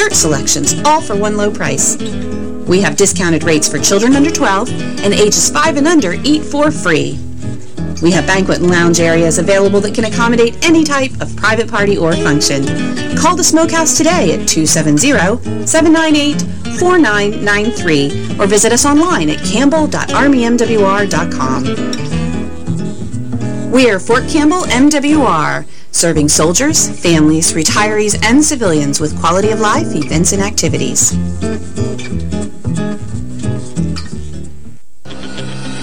dessert selections, all for one low price. We have discounted rates for children under 12, and ages 5 and under eat for free. We have banquet and lounge areas available that can accommodate any type of private party or function. Call the Smokehouse today at 270-798-4993 or visit us online at campbell.armymwr.com. We are Fort Campbell MWR, serving soldiers, families, retirees, and civilians with quality of life events and activities.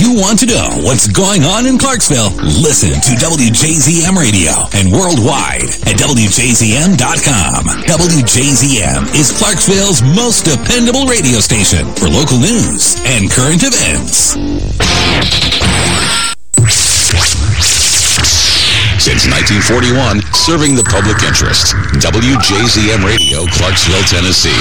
You want to know what's going on in Clarksville, listen to WJZM Radio and worldwide at WJZM.com. WJZM is Clarksville's most dependable radio station for local news and current events. Since 1941, serving the public interest. WJZM Radio, Clarksville, Tennessee.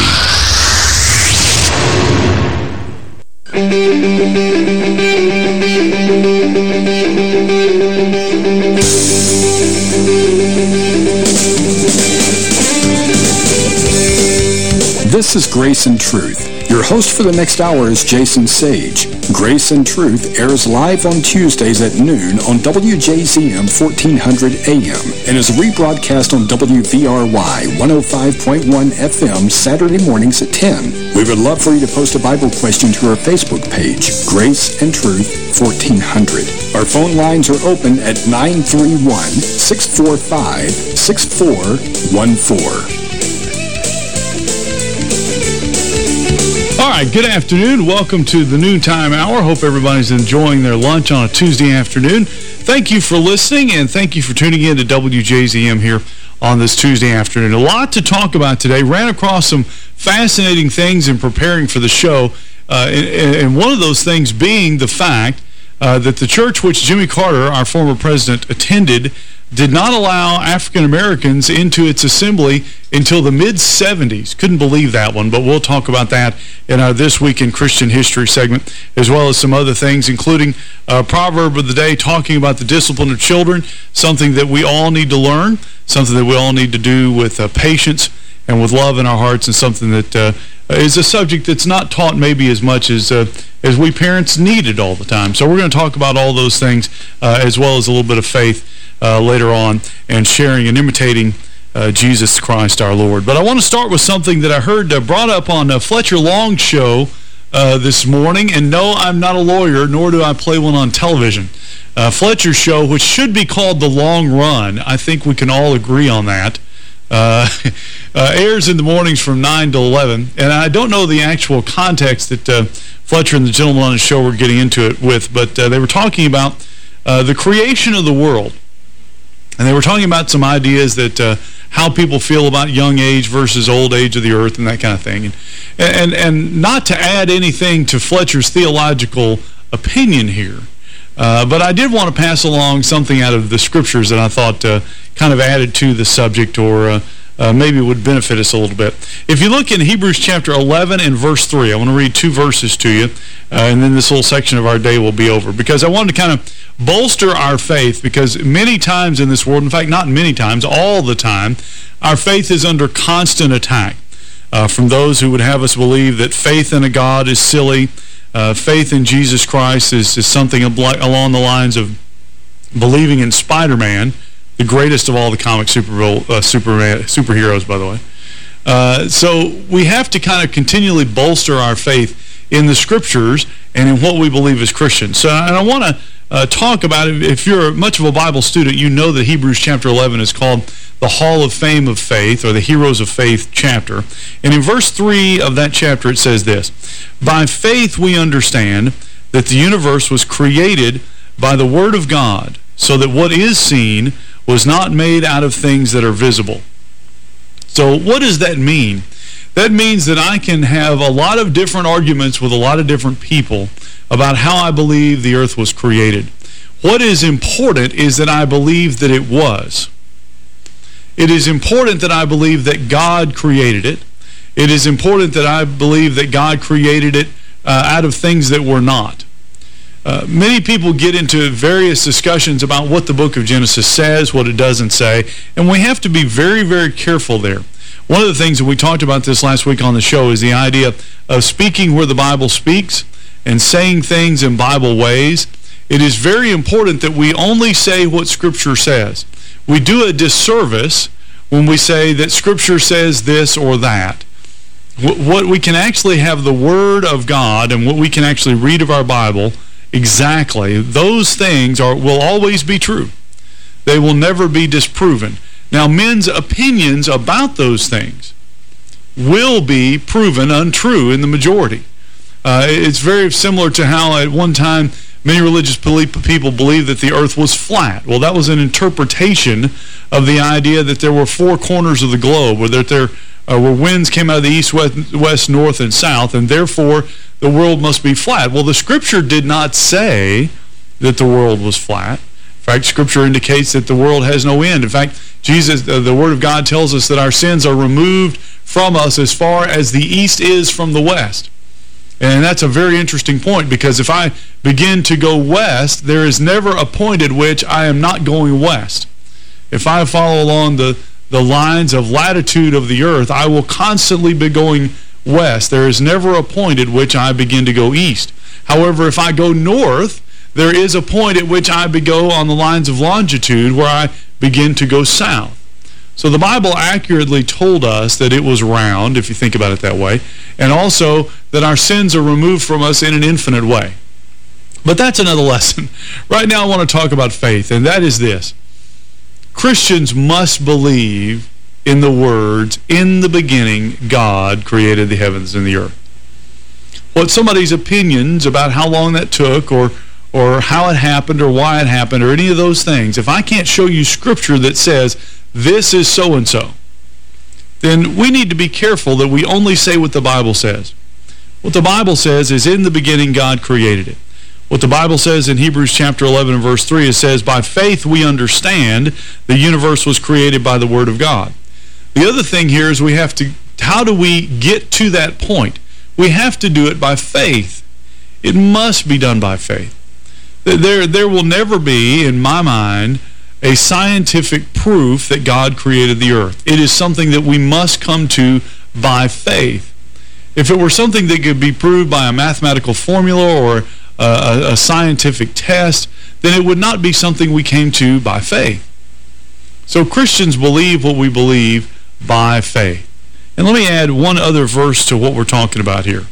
This is Grace and Truth. Your host for the next hour is Jason Sage. Grace and Truth airs live on Tuesdays at noon on WJZM 1400 AM and is rebroadcast on WVRY 105.1 FM Saturday mornings at 10. We would love for you to post a Bible question to our Facebook page, Grace and Truth 1400. Our phone lines are open at 931-645-6414. Right, good afternoon. Welcome to the Noontime Hour. Hope everybody's enjoying their lunch on a Tuesday afternoon. Thank you for listening, and thank you for tuning in to WJZM here on this Tuesday afternoon. A lot to talk about today. Ran across some fascinating things in preparing for the show, uh, and, and, one of those things being the fact uh, that the church which Jimmy Carter, our former president, attended did not allow African Americans into its assembly until the mid-70s. Couldn't believe that one, but we'll talk about that in our This Week in Christian History segment, as well as some other things, including a proverb of the day talking about the discipline of children, something that we all need to learn, something that we all need to do with uh, patience and with love in our hearts, and something that uh, is a subject that's not taught maybe as much as uh, as we parents need it all the time. So we're going to talk about all those things, uh, as well as a little bit of faith uh, later on and sharing and imitating uh, Jesus Christ our Lord. But I want to start with something that I heard uh, brought up on uh, Fletcher Long's show uh, this morning. And no, I'm not a lawyer, nor do I play one on television. Uh, Fletcher's show, which should be called The Long Run, I think we can all agree on that, airs in the mornings from 9 to 11. And I don't know the actual context that Fletcher and the gentleman on the show were getting into it with, but they were talking about the creation of the world. And they were talking about some ideas that uh, how people feel about young age versus old age of the earth and that kind of thing. And, and, and not to add anything to Fletcher's theological opinion here, uh, but I did want to pass along something out of the scriptures that I thought uh, kind of added to the subject or uh, maybe would benefit us a little bit. If you look in Hebrews chapter 11 and verse 3, I want to read two verses to you, uh, and then this little section of our day will be over. Because I wanted to kind of bolster our faith, because many times in this world, in fact, not many times, all the time, our faith is under constant attack uh, from those who would have us believe that faith in a God is silly, uh, faith in Jesus Christ is, is something along the lines of believing in Spider-Man, the greatest of all the comic super, uh, Superman, superheroes, by the way. Uh, so we have to kind of continually bolster our faith in the Scriptures and in what we believe as Christians. So, and I want to uh, talk about it. If you're much of a Bible student, you know that Hebrews chapter 11 is called the Hall of Fame of Faith, or the Heroes of Faith chapter. And in verse 3 of that chapter, it says this, By faith we understand that the universe was created by the Word of God, so that what is seen was not made out of things that are visible. So what does that mean? That means that I can have a lot of different arguments with a lot of different people, about how I believe the earth was created. What is important is that I believe that it was. It is important that I believe that God created it. It is important that I believe that God created it uh, out of things that were not. Uh, many people get into various discussions about what the book of Genesis says, what it doesn't say, and we have to be very, very careful there. One of the things that we talked about this last week on the show is the idea of speaking where the Bible speaks and saying things in Bible ways. It is very important that we only say what Scripture says. We do a disservice when we say that Scripture says this or that. What we can actually have the Word of God and what we can actually read of our Bible exactly, those things are will always be true. They will never be disproven. Now, men's opinions about those things will be proven untrue in the majority. Uh, it's very similar to how at one time many religious people believe that the earth was flat. Well, that was an interpretation of the idea that there were four corners of the globe, or that there uh, where winds came out of the east, west, west, north, and south, and therefore the world must be flat. Well, the Scripture did not say that the world was flat. In fact, Scripture indicates that the world has no end. In fact, Jesus, uh, the Word of God tells us that our sins are removed from us as far as the east is from the west. And that's a very interesting point because if I begin to go west, there is never a point at which I am not going west. If I follow along the, the lines of latitude of the earth, I will constantly be going west. There is never a point at which I begin to go east. However, if I go north, there is a point at which I go on the lines of longitude where I begin to go south. So the Bible accurately told us that it was round, if you think about it that way, and also that our sins are removed from us in an infinite way. But that's another lesson. Right now I want to talk about faith, and that is this. Christians must believe in the words, in the beginning, God created the heavens and the earth. What somebody's opinions about how long that took or or how it happened or why it happened or any of those things, if I can't show you scripture that says this is so-and-so, then we need to be careful that we only say what the Bible says. What the Bible says is in the beginning God created it. What the Bible says in Hebrews chapter 11 and verse 3, it says, By faith we understand the universe was created by the word of God. The other thing here is we have to, how do we get to that point? We have to do it by faith. It must be done by faith. There, there will never be, in my mind, a scientific proof that God created the earth. It is something that we must come to by faith. If it were something that could be proved by a mathematical formula or a, a, scientific test, then it would not be something we came to by faith. So Christians believe what we believe by faith. And let me add one other verse to what we're talking about here.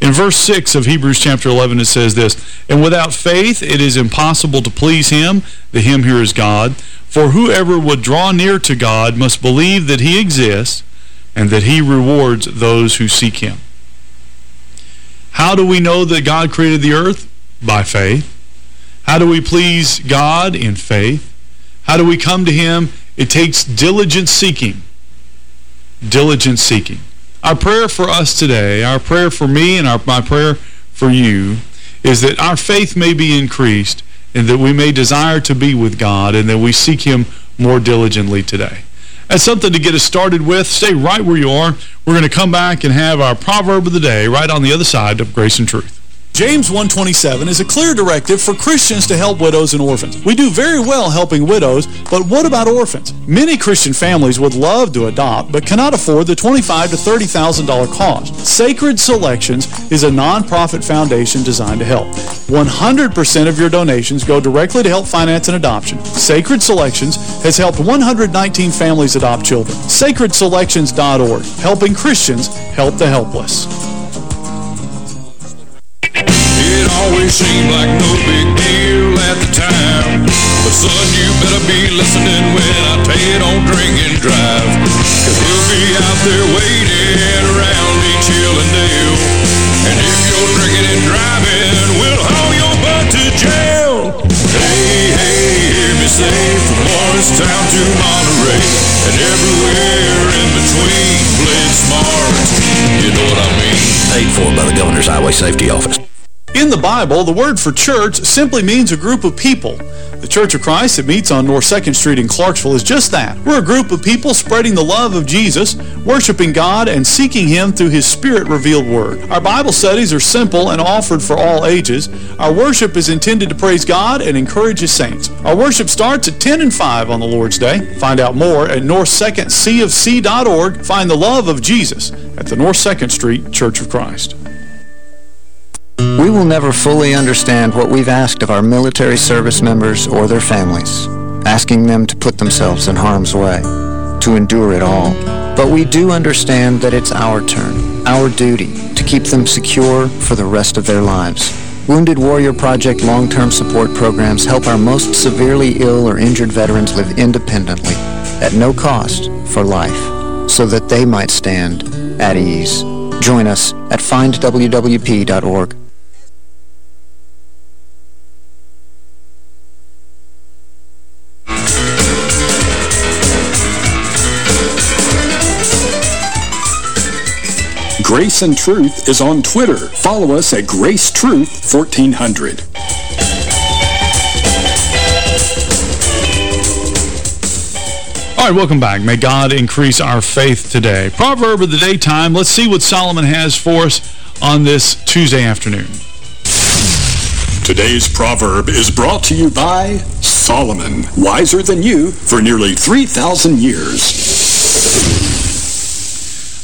In verse 6 of Hebrews chapter 11, it says this, And without faith it is impossible to please him. The him here is God. For whoever would draw near to God must believe that he exists and that he rewards those who seek him. How do we know that God created the earth? By faith. How do we please God? In faith. How do we come to him? It takes diligent seeking. Diligent seeking. Our prayer for us today, our prayer for me and our, my prayer for you, is that our faith may be increased and that we may desire to be with God and that we seek Him more diligently today. That's something to get us started with. Stay right where you are. We're going to come back and have our proverb of the day right on the other side of Grace and Truth. James 127 is a clear directive for Christians to help widows and orphans. We do very well helping widows, but what about orphans? Many Christian families would love to adopt, but cannot afford the $25,000 to $30,000 cost. Sacred Selections is a nonprofit foundation designed to help. 100% of your donations go directly to help finance an adoption. Sacred Selections has helped 119 families adopt children. SacredSelections.org, helping Christians help the helpless. Always seemed like no big deal at the time. But son, you better be listening when I tell you don't drink and drive. Cause we'll be out there waiting around each hill and dale. And if you're drinking and driving, we'll haul your butt to jail. Hey, hey, hear me say from Morristown to Monterey. And everywhere in between, play smart. You know what I mean? Paid for by the Governor's Highway Safety Office. In the Bible, the word for church simply means a group of people. The Church of Christ that meets on North 2nd Street in Clarksville is just that. We're a group of people spreading the love of Jesus, worshiping God, and seeking Him through His Spirit-revealed Word. Our Bible studies are simple and offered for all ages. Our worship is intended to praise God and encourage His saints. Our worship starts at 10 and 5 on the Lord's Day. Find out more at north2ndcofc.org. Find the love of Jesus at the North 2nd Street Church of Christ. We will never fully understand what we've asked of our military service members or their families, asking them to put themselves in harm's way, to endure it all. But we do understand that it's our turn, our duty, to keep them secure for the rest of their lives. Wounded Warrior Project long-term support programs help our most severely ill or injured veterans live independently, at no cost, for life, so that they might stand at ease. Join us at findwwp.org. Grace and Truth is on Twitter. Follow us at Grace Truth 1400. All right, welcome back. May God increase our faith today. Proverb of the daytime. Let's see what Solomon has for us on this Tuesday afternoon. Today's proverb is brought to you by Solomon, wiser than you for nearly 3,000 years.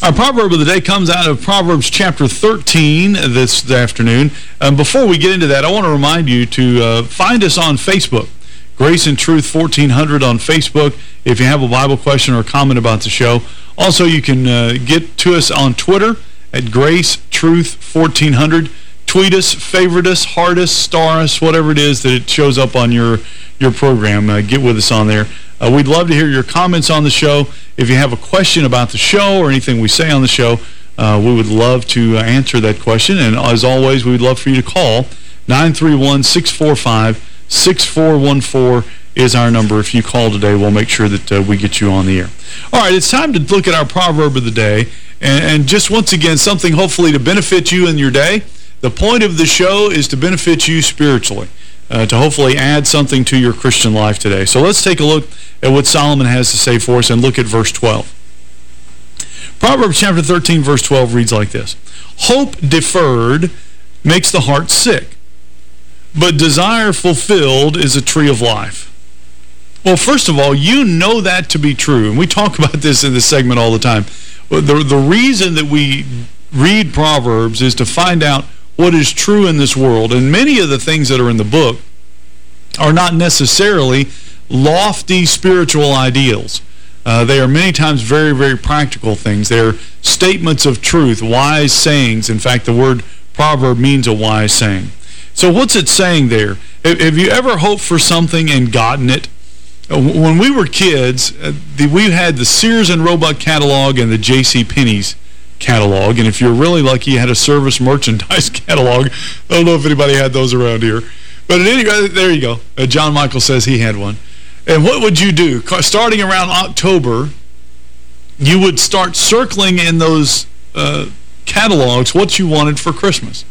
Our proverb of the day comes out of Proverbs chapter 13 this afternoon. Um, before we get into that, I want to remind you to uh, find us on Facebook. Grace and Truth 1400 on Facebook if you have a Bible question or comment about the show. Also, you can uh, get to us on Twitter at Grace Truth 1400. Tweet us, favorite us, heart us, star us, whatever it is that it shows up on your, your program. Uh, get with us on there. Uh, we'd love to hear your comments on the show. If you have a question about the show or anything we say on the show, uh, we would love to uh, answer that question. And as always, we'd love for you to call 931-645-6414 is our number. If you call today, we'll make sure that uh, we get you on the air. All right, it's time to look at our proverb of the day. And, and just once again, something hopefully to benefit you in your day. The point of the show is to benefit you spiritually. Uh, to hopefully add something to your Christian life today. So let's take a look at what Solomon has to say for us and look at verse 12. Proverbs chapter 13, verse 12 reads like this. Hope deferred makes the heart sick, but desire fulfilled is a tree of life. Well, first of all, you know that to be true, and we talk about this in this segment all the time. The, the reason that we read Proverbs is to find out what is true in this world. And many of the things that are in the book are not necessarily lofty spiritual ideals. Uh, they are many times very, very practical things. They're statements of truth, wise sayings. In fact, the word proverb means a wise saying. So what's it saying there? Have you ever hoped for something and gotten it? Uh, when we were kids, uh, we had the Sears and Roebuck catalog and the J.C. Penney's catalog. And if you're really lucky, you had a service merchandise catalog. I don't know if anybody had those around here. But anyway, there you go. Uh, John Michael says he had one. And what would you do? Starting around October, you would start circling in those uh, catalogs what you wanted for Christmas.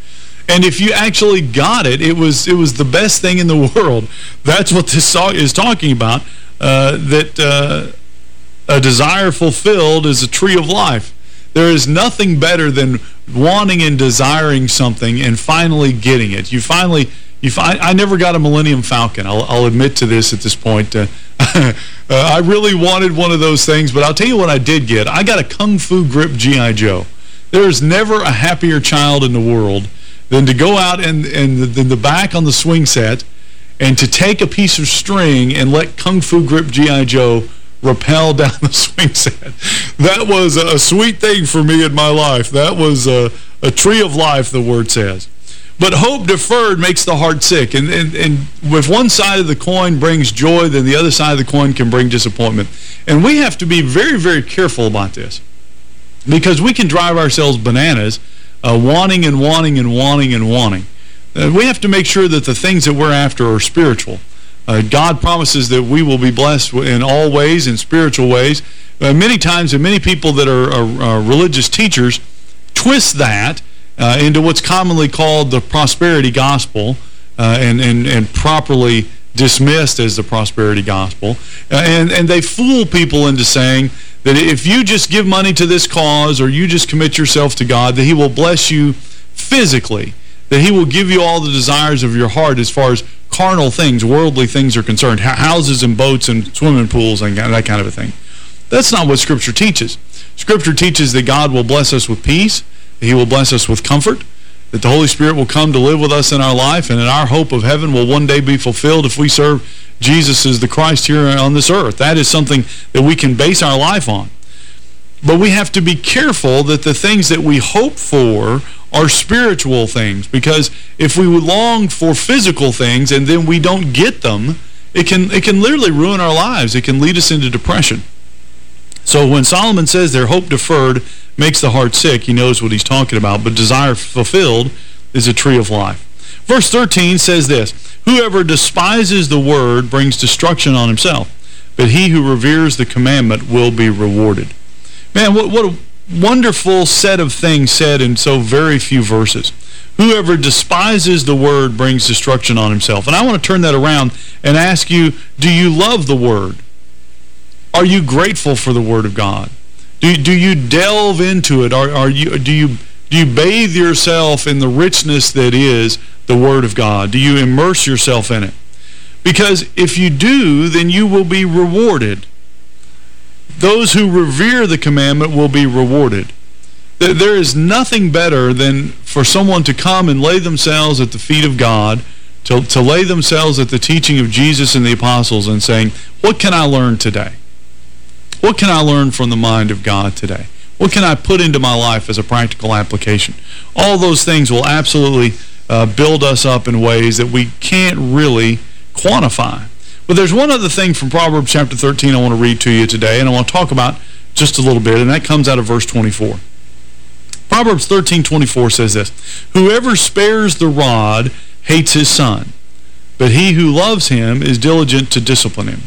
And if you actually got it, it was it was the best thing in the world. That's what this song is talking about, uh, that uh, a desire fulfilled is a tree of life. There is nothing better than wanting and desiring something and finally getting it. You finally... You I, I never got a Millennium Falcon. I'll, I'll admit to this at this point. Uh, uh, I really wanted one of those things, but I'll tell you what I did get. I got a Kung Fu Grip G.I. Joe. There is never a happier child in the world than to go out and, and the, the back on the swing set and to take a piece of string and let Kung Fu Grip G.I. Joe rappel down the swing set. That was a sweet thing for me in my life. That was a, a tree of life, the word says. But hope deferred makes the heart sick. And, and, and if one side of the coin brings joy, then the other side of the coin can bring disappointment. And we have to be very, very careful about this. Because we can drive ourselves bananas uh, wanting and wanting and wanting and wanting. Uh, we have to make sure that the things that we're after are spiritual. Uh, God promises that we will be blessed in all ways, in spiritual ways. Uh, many times, and many people that are, religious teachers twist that uh, into what's commonly called the prosperity gospel uh, and, and, and properly dismissed as the prosperity gospel. Uh, and, and they fool people into saying that if you just give money to this cause or you just commit yourself to God, that he will bless you physically, that he will give you all the desires of your heart as far as carnal things, worldly things are concerned, houses and boats and swimming pools and that kind of a thing. That's not what Scripture teaches. Scripture teaches that God will bless us with peace, that he will bless us with comfort, that the Holy Spirit will come to live with us in our life, and that our hope of heaven will one day be fulfilled if we serve Jesus as the Christ here on this earth. That is something that we can base our life on. But we have to be careful that the things that we hope for are spiritual things, because if we long for physical things and then we don't get them, it can, it can literally ruin our lives. It can lead us into depression. So when Solomon says their hope deferred makes the heart sick, he knows what he's talking about. But desire fulfilled is a tree of life. Verse 13 says this, Whoever despises the word brings destruction on himself, but he who reveres the commandment will be rewarded. Man, what, what a wonderful set of things said in so very few verses. Whoever despises the word brings destruction on himself. And I want to turn that around and ask you, do you love the word? Are you grateful for the word of God? Do, do you delve into it? Are, are you, do, you, do you bathe yourself in the richness that is the Word of God? Do you immerse yourself in it? Because if you do, then you will be rewarded. Those who revere the commandment will be rewarded. There is nothing better than for someone to come and lay themselves at the feet of God, to, to lay themselves at the teaching of Jesus and the apostles and saying, what can I learn today? What can I learn from the mind of God today? What can I put into my life as a practical application? All those things will absolutely uh, build us up in ways that we can't really quantify. But there's one other thing from Proverbs chapter 13 I want to read to you today, and I want to talk about just a little bit, and that comes out of verse 24. Proverbs 13:24 says this, Whoever spares the rod hates his son, but he who loves him is diligent to discipline him.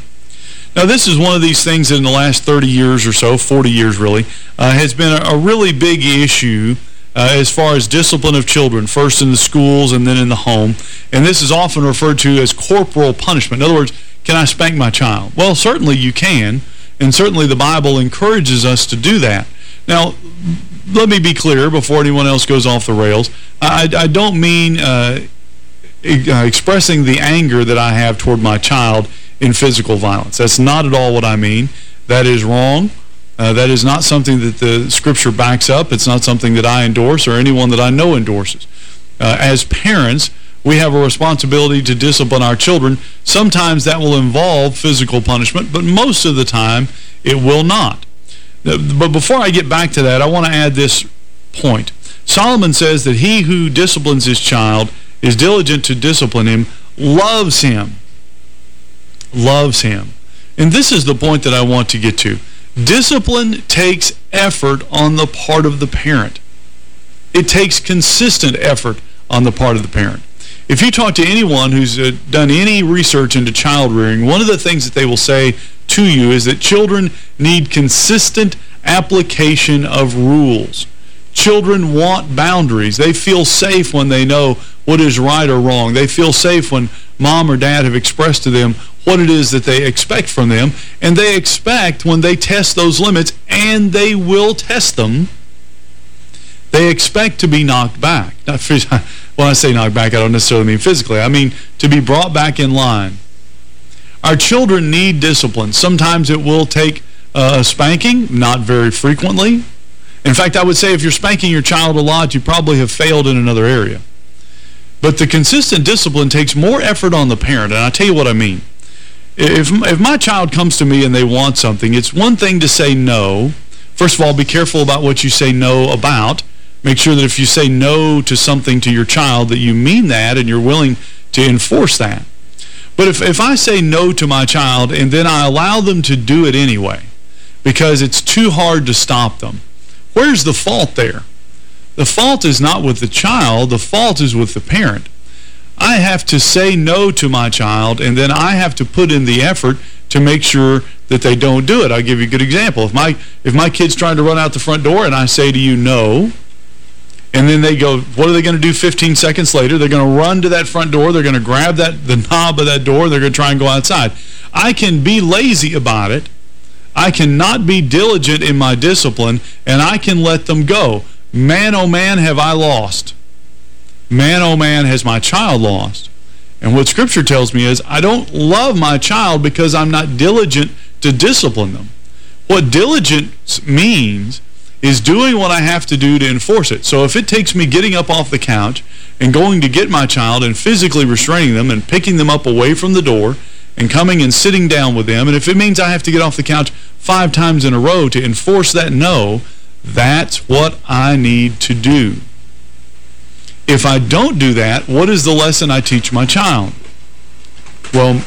Now, this is one of these things that in the last 30 years or so, 40 years really, uh, has been a, a, really big issue uh, as far as discipline of children, first in the schools and then in the home. And this is often referred to as corporal punishment. In other words, can I spank my child? Well, certainly you can, and certainly the Bible encourages us to do that. Now, let me be clear before anyone else goes off the rails. I, I don't mean uh, uh expressing the anger that I have toward my child in physical violence. That's not at all what I mean. That is wrong. Uh, that is not something that the Scripture backs up. It's not something that I endorse or anyone that I know endorses. Uh, as parents, we have a responsibility to discipline our children. Sometimes that will involve physical punishment, but most of the time it will not. But before I get back to that, I want to add this point. Solomon says that he who disciplines his child is diligent to discipline him, loves him loves him. And this is the point that I want to get to. Discipline takes effort on the part of the parent. It takes consistent effort on the part of the parent. If you talk to anyone who's uh, done any research into child rearing, one of the things that they will say to you is that children need consistent application of rules. Children want boundaries. They feel safe when they know what is right or wrong. They feel safe when mom or dad have expressed to them what it is that they expect from them. And they expect when they test those limits, and they will test them, they expect to be knocked back. Not when I say knocked back, I don't necessarily mean physically. I mean to be brought back in line. Our children need discipline. Sometimes it will take uh, spanking, not very frequently. In fact, I would say if you're spanking your child a lot, you probably have failed in another area. But the consistent discipline takes more effort on the parent, and I'll tell you what I mean. If, if my child comes to me and they want something, it's one thing to say no. First of all, be careful about what you say no about. Make sure that if you say no to something to your child that you mean that and you're willing to enforce that. But if, if I say no to my child and then I allow them to do it anyway because it's too hard to stop them, where's the fault there? The fault is not with the child. The fault is with the parent. I have to say no to my child, and then I have to put in the effort to make sure that they don't do it. I'll give you a good example. If my if my kid's trying to run out the front door and I say to you no, And then they go, what are they going to do 15 seconds later? They're going to run to that front door. They're going to grab that the knob of that door. They're going to try and go outside. I can be lazy about it. I cannot be diligent in my discipline, and I can let them go. Man, oh man, have I lost. Man, oh man, has my child lost. And what Scripture tells me is I don't love my child because I'm not diligent to discipline them. What diligence means is doing what I have to do to enforce it. So if it takes me getting up off the couch and going to get my child and physically restraining them and picking them up away from the door and coming and sitting down with them, and if it means I have to get off the couch five times in a row to enforce that no, that's what I need to do. If I don't do that, what is the lesson I teach my child? Well,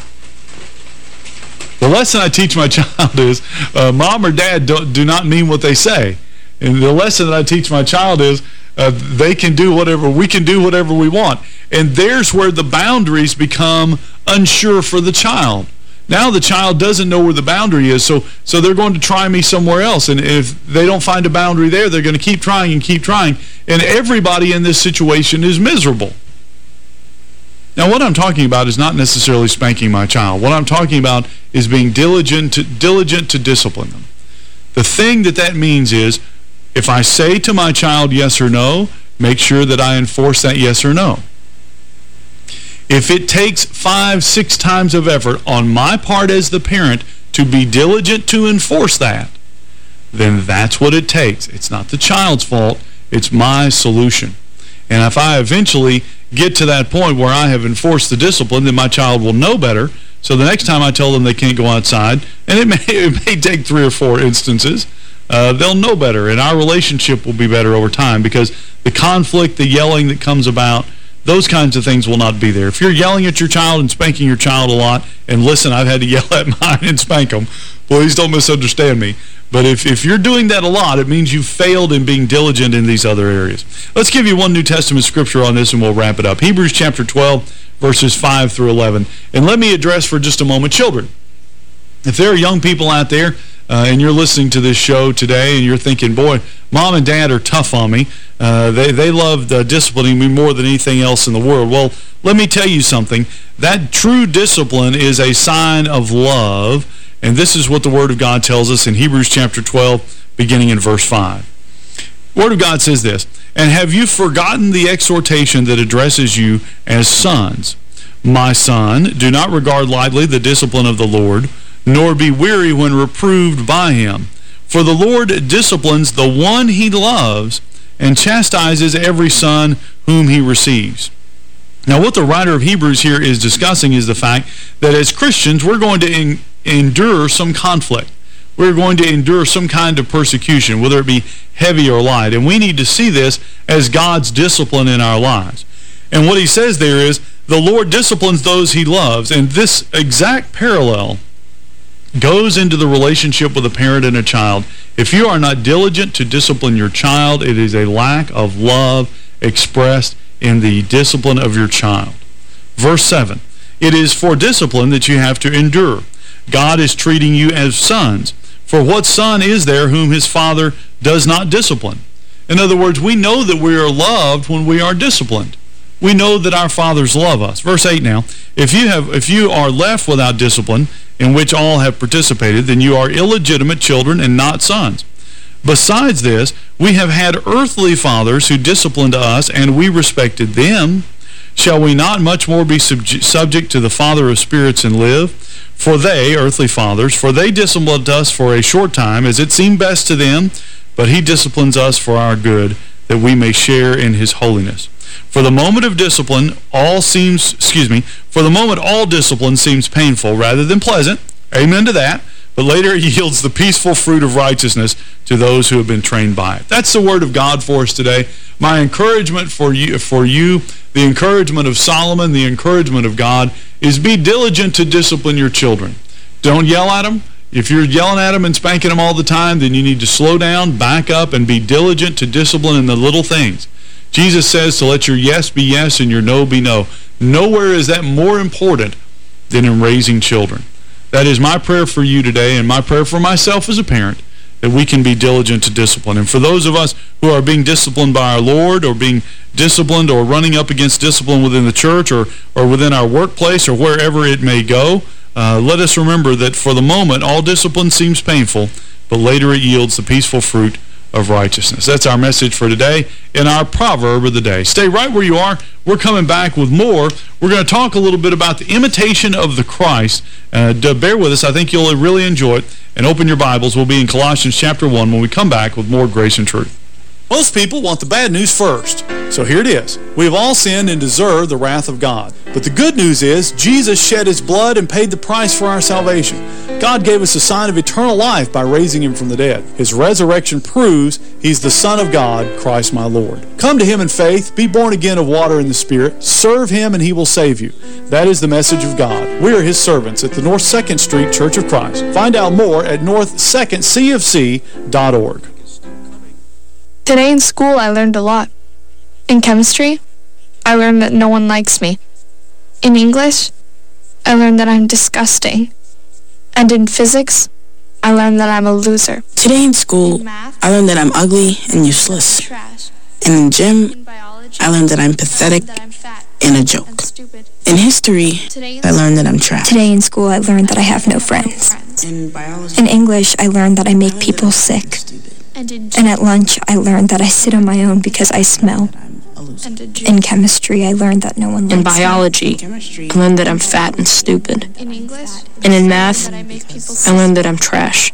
the lesson I teach my child is uh, mom or dad do, do not mean what they say. And the lesson that I teach my child is uh, they can do whatever, we can do whatever we want. And there's where the boundaries become unsure for the child. Now the child doesn't know where the boundary is, so so they're going to try me somewhere else. And if they don't find a boundary there, they're going to keep trying and keep trying. And everybody in this situation is miserable. Now, what I'm talking about is not necessarily spanking my child. What I'm talking about is being diligent to, diligent to discipline them. The thing that that means is if I say to my child yes or no, make sure that I enforce that yes or no. If it takes five, six times of effort on my part as the parent to be diligent to enforce that, then that's what it takes. It's not the child's fault. It's my solution. And if I eventually get to that point where I have enforced the discipline, then my child will know better. So the next time I tell them they can't go outside, and it may, it may take three or four instances, uh, they'll know better, and our relationship will be better over time because the conflict, the yelling that comes about, those kinds of things will not be there. If you're yelling at your child and spanking your child a lot, and listen, I've had to yell at mine and spank them, please don't misunderstand me. But if, if you're doing that a lot, it means you've failed in being diligent in these other areas. Let's give you one New Testament scripture on this and we'll wrap it up. Hebrews chapter 12, verses 5 through 11. And let me address for just a moment children. If there are young people out there uh, and you're listening to this show today and you're thinking, boy, mom and dad are tough on me. Uh, they, they love uh, disciplining me more than anything else in the world. Well, let me tell you something. That true discipline is a sign of love and this is what the Word of God tells us in Hebrews chapter 12, beginning in verse 5. Word of God says this, And have you forgotten the exhortation that addresses you as sons? My son, do not regard lightly the discipline of the Lord, nor be weary when reproved by him. For the Lord disciplines the one he loves, and chastises every son whom he receives. Now, what the writer of Hebrews here is discussing is the fact that as Christians, we're going to endure some conflict. We're going to endure some kind of persecution, whether it be heavy or light. And we need to see this as God's discipline in our lives. And what he says there is, the Lord disciplines those he loves. And this exact parallel goes into the relationship with a parent and a child. If you are not diligent to discipline your child, it is a lack of love expressed in the discipline of your child. Verse 7, It is for discipline that you have to endure. God is treating you as sons. For what son is there whom his father does not discipline? In other words, we know that we are loved when we are disciplined. We know that our fathers love us. Verse 8 now, if you have if you are left without discipline, in which all have participated, then you are illegitimate children and not sons. Besides this, we have had earthly fathers who disciplined us, and we respected them. Shall we not much more be subject to the Father of spirits and live? For they, earthly fathers, for they disciplined us for a short time, as it seemed best to them, but he disciplines us for our good, that we may share in his holiness. For the moment of discipline, all seems, excuse me, for the moment all discipline seems painful rather than pleasant. Amen to that. But later it yields the peaceful fruit of righteousness to those who have been trained by it. That's the word of God for us today. My encouragement for you, for you the encouragement of Solomon, the encouragement of God, is be diligent to discipline your children. Don't yell at them. If you're yelling at them and spanking them all the time, then you need to slow down, back up, and be diligent to discipline in the little things. Jesus says to let your yes be yes and your no be no. Nowhere is that more important than in raising children. That is my prayer for you today and my prayer for myself as a parent, that we can be diligent to discipline. And for those of us who are being disciplined by our Lord or being disciplined or running up against discipline within the church or, or within our workplace or wherever it may go, uh, let us remember that for the moment, all discipline seems painful, but later it yields the peaceful fruit of righteousness. That's our message for today in our proverb of the day. Stay right where you are. We're coming back with more. We're going to talk a little bit about the imitation of the Christ. Uh, bear with us. I think you'll really enjoy it. And open your Bibles. We'll be in Colossians chapter 1 when we come back with more grace and truth. Most people want the bad news first. So here it is. We have all sinned and deserve the wrath of God. But the good news is Jesus shed his blood and paid the price for our salvation. God gave us a sign of eternal life by raising him from the dead. His resurrection proves he's the Son of God, Christ my Lord. Come to him in faith, be born again of water and the Spirit, serve him and he will save you. That is the message of God. We are his servants at the North 2nd Street Church of Christ. Find out more at north2ndcfc.org. Today in school I learned a lot. In chemistry, I learned that no one likes me. In English, I learned that I'm disgusting. And in physics, I learned that I'm a loser. Today in school, I learned that I'm ugly and useless. And in gym, I learned that I'm pathetic and a joke. In history, I learned that I'm trash. Today in school, I learned that I have no friends. In English, I learned that I make people sick. And at lunch, I learned that I sit on my own because I smell. In chemistry, I learned that no one likes In biology, I learned that I'm fat and stupid. In English? And in math, I learned that I'm trash.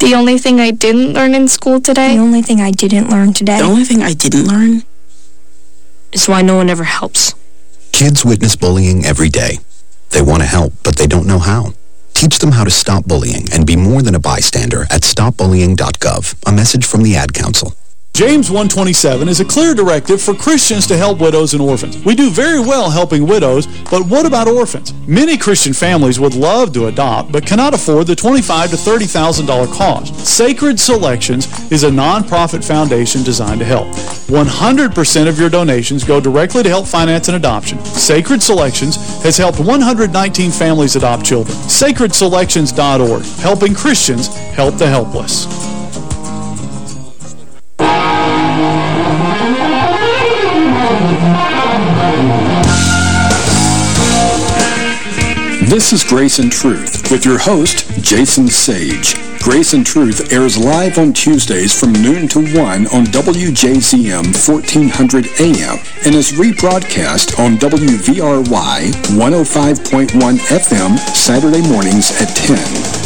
The only thing I didn't learn in school today? The only thing I didn't learn today? The only thing I didn't learn is why no one ever helps. Kids witness bullying every day. They want to help, but they don't know how. Teach them how to stop bullying and be more than a bystander at stopbullying.gov. A message from the Ad Council. James 127 is a clear directive for Christians to help widows and orphans. We do very well helping widows, but what about orphans? Many Christian families would love to adopt, but cannot afford the $25,000 to $30,000 cost. Sacred Selections is a nonprofit foundation designed to help. 100% of your donations go directly to help finance an adoption. Sacred Selections has helped 119 families adopt children. SacredSelections.org, helping Christians help the helpless. This is Grace and Truth with your host, Jason Sage. Grace and Truth airs live on Tuesdays from noon to 1 on WJZM 1400 AM and is rebroadcast on WVRY 105.1 FM Saturday mornings at 10.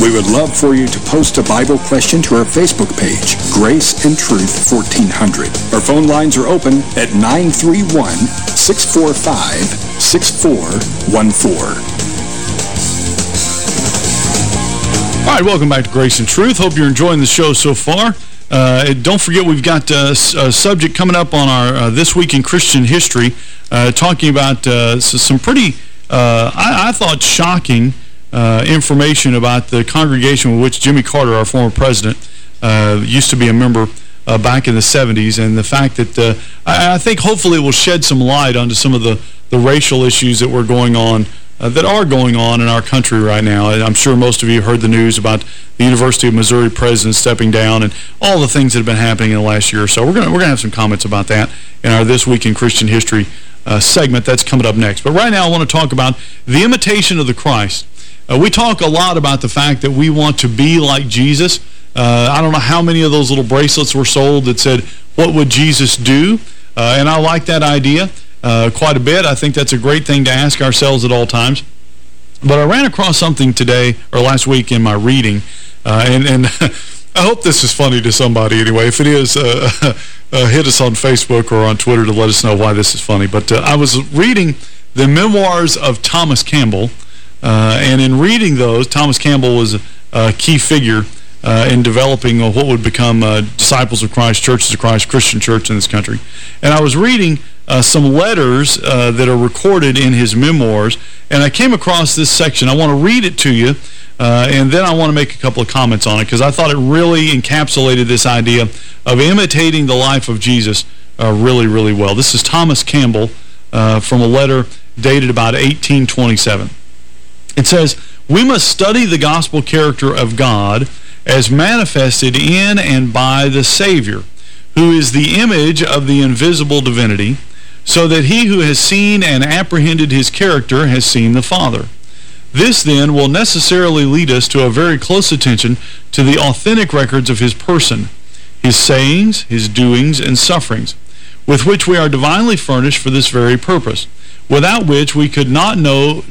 We would love for you to post a Bible question to our Facebook page, Grace and Truth 1400. Our phone lines are open at 931-645-6414. All right, welcome back to Grace and Truth. Hope you're enjoying the show so far. Uh, don't forget, we've got uh, a subject coming up on our uh, This Week in Christian History, uh, talking about uh, some pretty, I, I, thought, shocking information about the congregation with which Jimmy Carter, our former president, used to be a member back in the 70s, and the fact that I, I think hopefully it will shed some light onto some of the, the racial issues that were going on uh, that are going on in our country right now. I'm sure most of you heard the news about the University of Missouri president stepping down and all the things that have been happening in the last year or so. We're going we're gonna have some comments about that in our This Week in Christian History uh, segment that's coming up next. But right now I want to talk about the imitation of the Christ. Uh, we talk a lot about the fact that we want to be like Jesus. Uh, I don't know how many of those little bracelets were sold that said, what would Jesus do? Uh, and I like that idea uh, quite a bit. I think that's a great thing to ask ourselves at all times. But I ran across something today, or last week in my reading, uh, and, and I hope this is funny to somebody anyway. If it is, uh, uh, hit us on Facebook or on Twitter to let us know why this is funny. But uh, I was reading the memoirs of Thomas Campbell, uh, and in reading those, Thomas Campbell was a key figure uh, in developing what would become uh, Disciples of Christ, Churches of Christ, Christian church in this country. And I was reading uh, some letters uh, that are recorded in his memoirs, and I came across this section. I want to read it to you, uh, and then I want to make a couple of comments on it, because I thought it really encapsulated this idea of imitating the life of Jesus uh, really, really well. This is Thomas Campbell from a letter dated about 1827. It says, We must study the gospel character of God as manifested in and by the Savior, who is the image of the invisible divinity, so that he who has seen and apprehended his character has seen the Father. This, then, will necessarily lead us to a very close attention to the authentic records of his person, his sayings, his doings, and sufferings, with which we are divinely furnished for this very purpose, without which we could not know,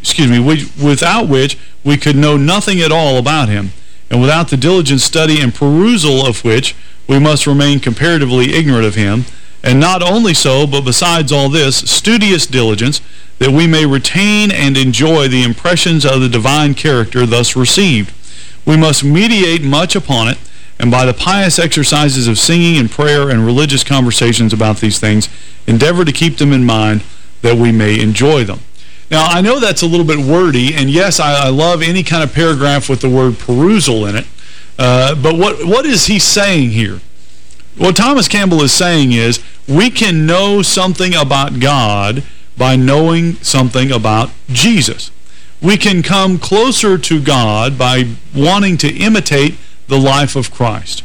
excuse me, without which we could know nothing at all about him, and without the diligent study and perusal of which we must remain comparatively ignorant of him, and not only so, but besides all this, studious diligence, that we may retain and enjoy the impressions of the divine character thus received. We must meditate much upon it, and by the pious exercises of singing and prayer and religious conversations about these things, endeavor to keep them in mind that we may enjoy them. Now, I know that's a little bit wordy, and yes, I, I love any kind of paragraph with the word perusal in it, uh, but what what is he saying here? What Thomas Campbell is saying is we can know something about God by knowing something about Jesus. We can come closer to God by wanting to imitate the life of Christ.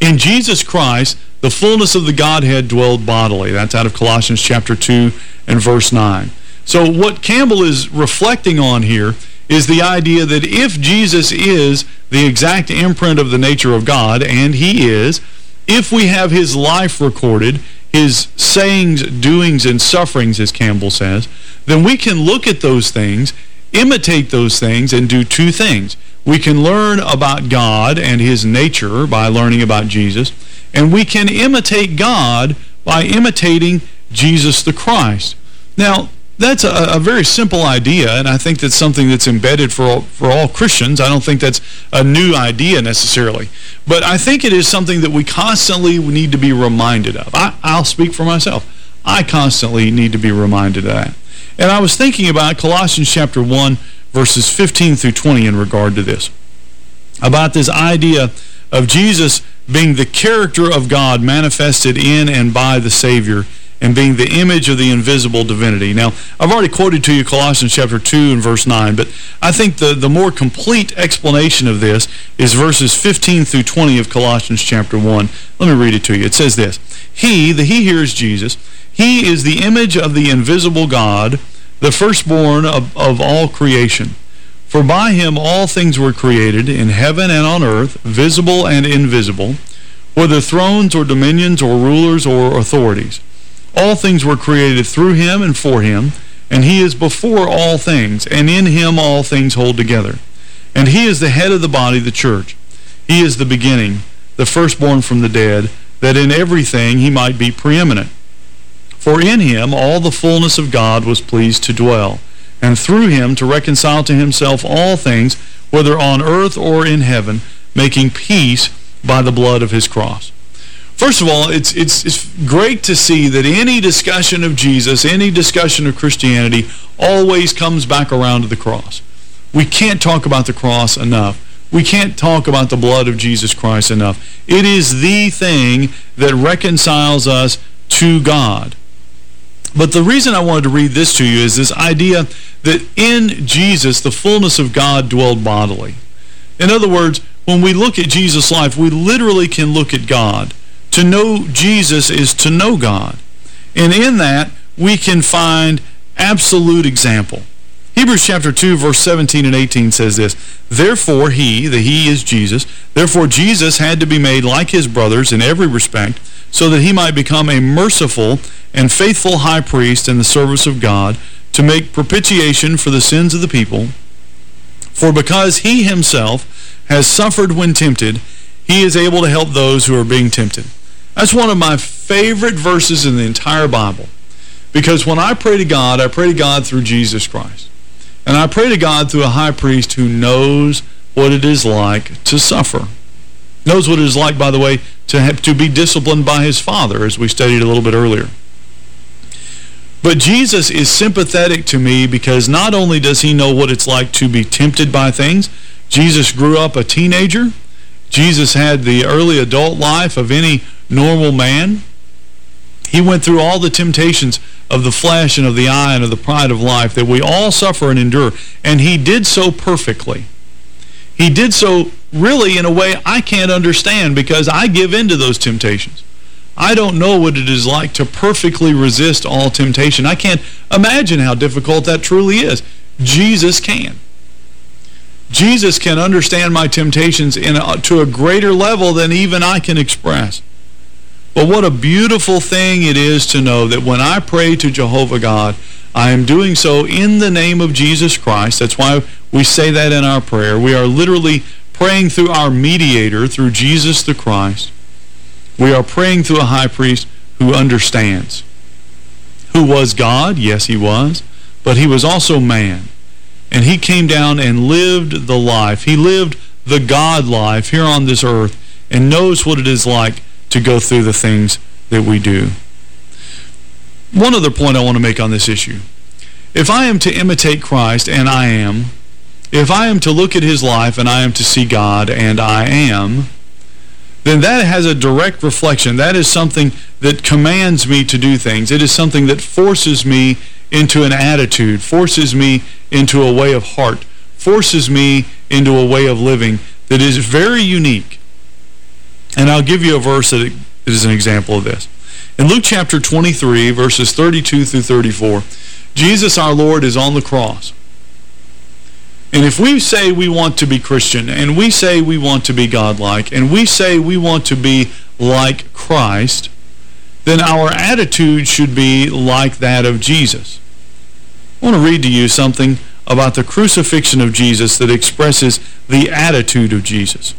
In Jesus Christ, the fullness of the Godhead dwelled bodily. That's out of Colossians chapter 2 and verse 9. So what Campbell is reflecting on here is the idea that if Jesus is the exact imprint of the nature of God, and he is, if we have his life recorded, his sayings, doings, and sufferings, as Campbell says, then we can look at those things, imitate those things, and do two things. We can learn about God and his nature by learning about Jesus, and we can imitate God by imitating Jesus the Christ. Now, that's a, a, very simple idea, and I think that's something that's embedded for all, for all Christians. I don't think that's a new idea necessarily. But I think it is something that we constantly need to be reminded of. I, I'll speak for myself. I constantly need to be reminded of that. And I was thinking about Colossians chapter 1, verses 15 through 20 in regard to this. About this idea of Jesus being the character of God manifested in and by the Savior and being the image of the invisible divinity. Now, I've already quoted to you Colossians chapter 2 and verse 9, but I think the, the more complete explanation of this is verses 15 through 20 of Colossians chapter 1. Let me read it to you. It says this, He, the He here is Jesus, He is the image of the invisible God, the firstborn of, of all creation. For by him all things were created, in heaven and on earth, visible and invisible, whether thrones or dominions or rulers or authorities. All things were created through him and for him, and he is before all things, and in him all things hold together. And he is the head of the body, the church. He is the beginning, the firstborn from the dead, that in everything he might be preeminent. For in him all the fullness of God was pleased to dwell, and through him to reconcile to himself all things, whether on earth or in heaven, making peace by the blood of his cross. First of all, it's, it's, it's great to see that any discussion of Jesus, any discussion of Christianity, always comes back around to the cross. We can't talk about the cross enough. We can't talk about the blood of Jesus Christ enough. It is the thing that reconciles us to God. But the reason I wanted to read this to you is this idea that in Jesus, the fullness of God dwelled bodily. In other words, when we look at Jesus' life, we literally can look at God. To know Jesus is to know God. And in that, we can find absolute example. Hebrews chapter 2, verse 17 and 18 says this, Therefore he, the he is Jesus, therefore Jesus had to be made like his brothers in every respect, so that he might become a merciful and faithful high priest in the service of God, to make propitiation for the sins of the people. For because he himself has suffered when tempted, he is able to help those who are being tempted. That's one of my favorite verses in the entire Bible. Because when I pray to God, I pray to God through Jesus Christ. And I pray to God through a high priest who knows what it is like to suffer. Knows what it is like, by the way, to, have, to be disciplined by his Father, as we studied a little bit earlier. But Jesus is sympathetic to me because not only does he know what it's like to be tempted by things, Jesus grew up a teenager. Jesus had the early adult life of any normal man. He went through all the temptations of the flesh and of the eye and of the pride of life that we all suffer and endure. And he did so perfectly. He did so really, in a way, I can't understand because I give in to those temptations. I don't know what it is like to perfectly resist all temptation. I can't imagine how difficult that truly is. Jesus can. Jesus can understand my temptations in a, to a greater level than even I can express. But what a beautiful thing it is to know that when I pray to Jehovah God, I am doing so in the name of Jesus Christ. That's why we say that in our prayer. We are literally praying through our mediator, through Jesus the Christ. We are praying through a high priest who understands. Who was God? Yes, he was. But he was also man. And he came down and lived the life. He lived the God life here on this earth and knows what it is like to go through the things that we do. One other point I want to make on this issue. If I am to imitate Christ, and I am, if I am to look at his life and I am to see God, and I am, then that has a direct reflection. That is something that commands me to do things. It is something that forces me into an attitude, forces me into a way of heart, forces me into a way of living that is very unique. And I'll give you a verse that is an example of this. In Luke chapter 23, verses 32 through 34, Jesus our Lord is on the cross. And if we say we want to be Christian, and we say we want to be godlike, and we say we want to be like Christ, then our attitude should be like that of Jesus. I want to read to you something about the crucifixion of Jesus that expresses the attitude of Jesus.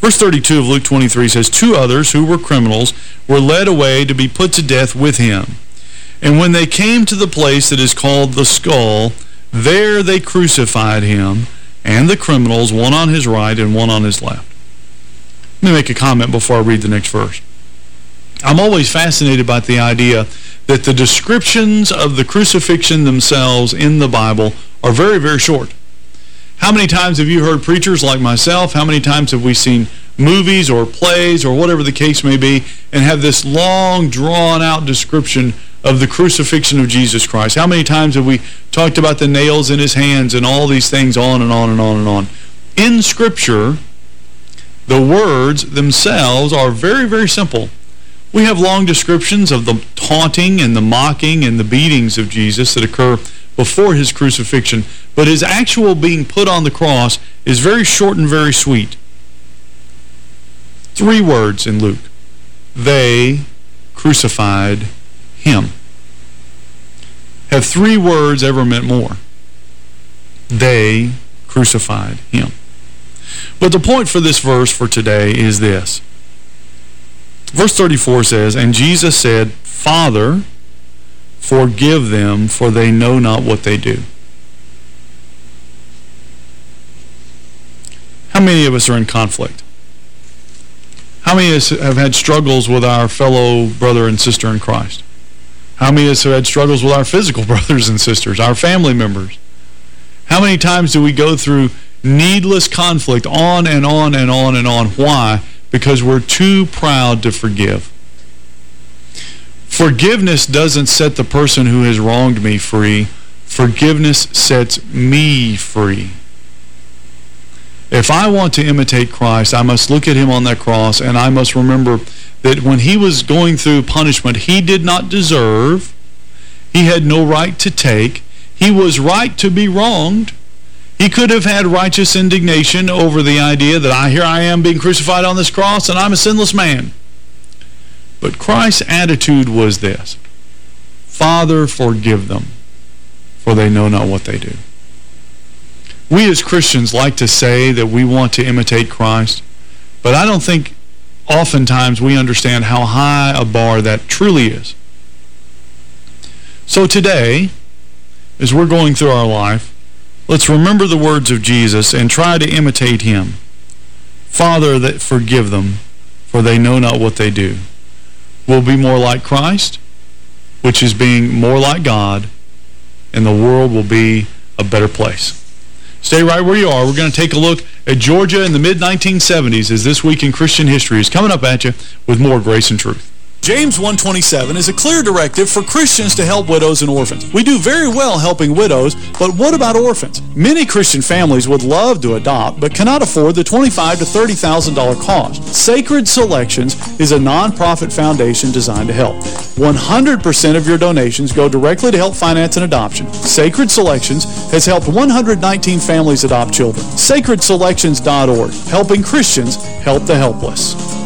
Verse 32 of Luke 23 says, Two others who were criminals were led away to be put to death with him. And when they came to the place that is called the skull, there they crucified him and the criminals, one on his right and one on his left. Let me make a comment before I read the next verse. I'm always fascinated by the idea that the descriptions of the crucifixion themselves in the Bible are very, very short. How many times have you heard preachers like myself? How many times have we seen movies or plays or whatever the case may be and have this long, drawn-out description of the crucifixion of Jesus Christ. How many times have we talked about the nails in his hands and all these things on and on and on and on? In Scripture, the words themselves are very, very simple. We have long descriptions of the taunting and the mocking and the beatings of Jesus that occur before his crucifixion, but his actual being put on the cross is very short and very sweet. Three words in Luke. They crucified him. Have three words ever meant more? They crucified him. But the point for this verse for today is this. Verse 34 says, And Jesus said, Father, forgive them, for they know not what they do. How many of us are in conflict? How many of us have had struggles with our fellow brother and sister in Christ? How many of us have had struggles with our physical brothers and sisters, our family members? How many times do we go through needless conflict on and on and on and on? Why? Because we're too proud to forgive. Forgiveness doesn't set the person who has wronged me free. Forgiveness sets me free. If I want to imitate Christ, I must look at him on that cross and I must remember that when he was going through punishment he did not deserve, he had no right to take, he was right to be wronged. He could have had righteous indignation over the idea that I here I am being crucified on this cross and I'm a sinless man. But Christ's attitude was this, Father, forgive them, for they know not what they do. We as Christians like to say that we want to imitate Christ, but I don't think oftentimes we understand how high a bar that truly is. So today, as we're going through our life, let's remember the words of Jesus and try to imitate him. Father, that forgive them, for they know not what they do. We'll be more like Christ, which is being more like God, and the world will be a better place. Stay right where you are. We're going to take a look at Georgia in the mid-1970s as This Week in Christian History is coming up at you with more Grace and Truth. James 127 is a clear directive for Christians to help widows and orphans. We do very well helping widows, but what about orphans? Many Christian families would love to adopt, but cannot afford the $25,000 to $30,000 cost. Sacred Selections is a nonprofit foundation designed to help. 100% of your donations go directly to help finance an adoption. Sacred Selections has helped 119 families adopt children. SacredSelections.org, helping Christians help the helpless.